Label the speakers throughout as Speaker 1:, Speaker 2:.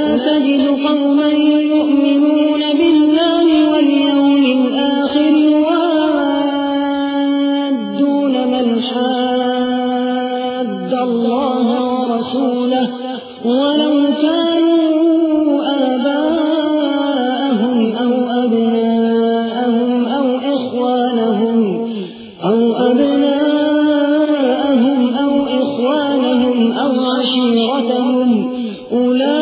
Speaker 1: تجد قوما يؤمنون بالله واليوم الآخر وادون من حاد الله ورسوله ولو كانوا آباءهم أو أبناءهم أو إخوانهم أو أبناءهم أو إخوانهم أو عشيرتهم أولئك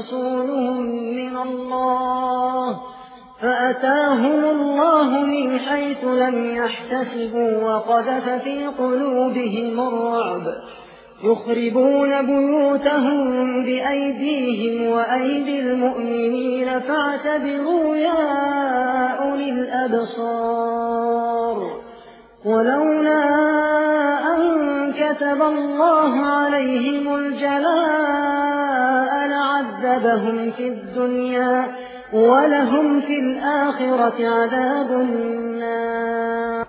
Speaker 1: رسولهم من الله فأتاهم الله من حيث لم يحتسبوا وقذف في قلوبهم الرعب يخربون بيوتهم بأيديهم وأيدي المؤمنين فاعتبروا يا أولي الأبصار ولولا أن كتب الله عليهم الجلاء عذابهم في الدنيا ولهم في الآخرة عذاب النار